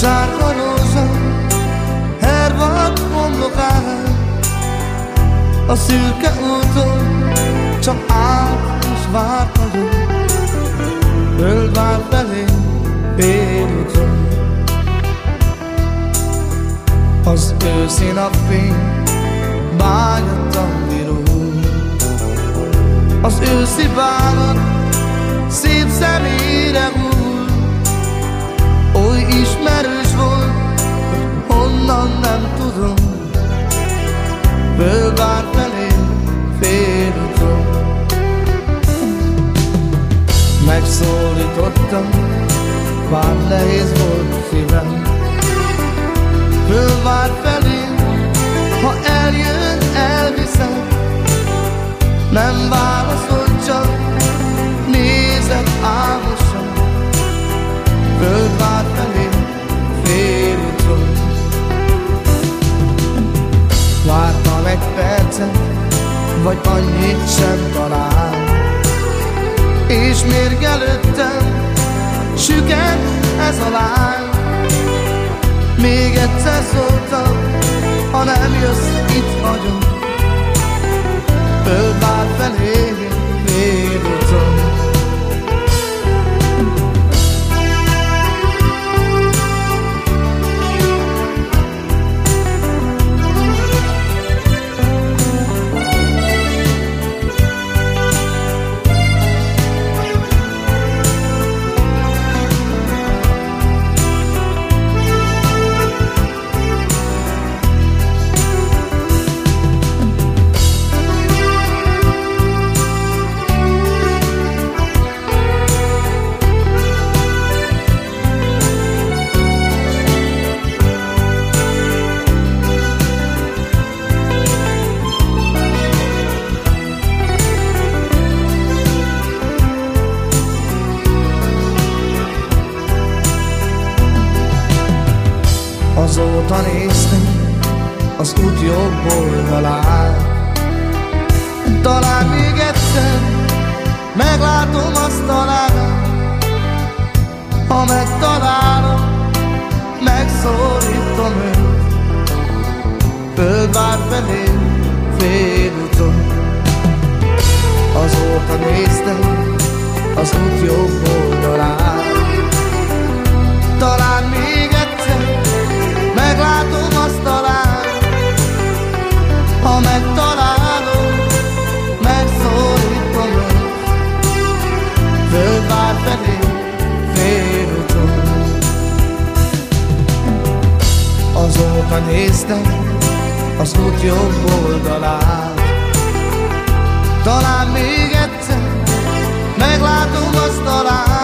sárga rózsa, hervad homlokán, a szürke úton csak át és várt nagyon, föld vár felé félúton. Az őszi napfény bányattan virul, az őszi bánat szép szemére úr, oly ismerős Megszólítottam, bár nehéz volt szívem, fölvár felé, ha eljön, elviszem, nem válaszol csak, nézek álmosan, fölvár felé, félúton. Vártam egy percet, vagy annyit sem talál, és mérgelődtem, süket ez a lány. Még egyszer szóltam, ha nem jössz, itt vagyok, földvár felé, Azóta néztem az út jobb oldalán Talán még egyszer meglátom azt talán Ha megtalálom, megszólítom őt. Földvár felé, félúton. Azóta néztem az út jobb oldalán Talán még Azóta néztem az út jobb oldalán, talán még egyszer meglátom azt talán,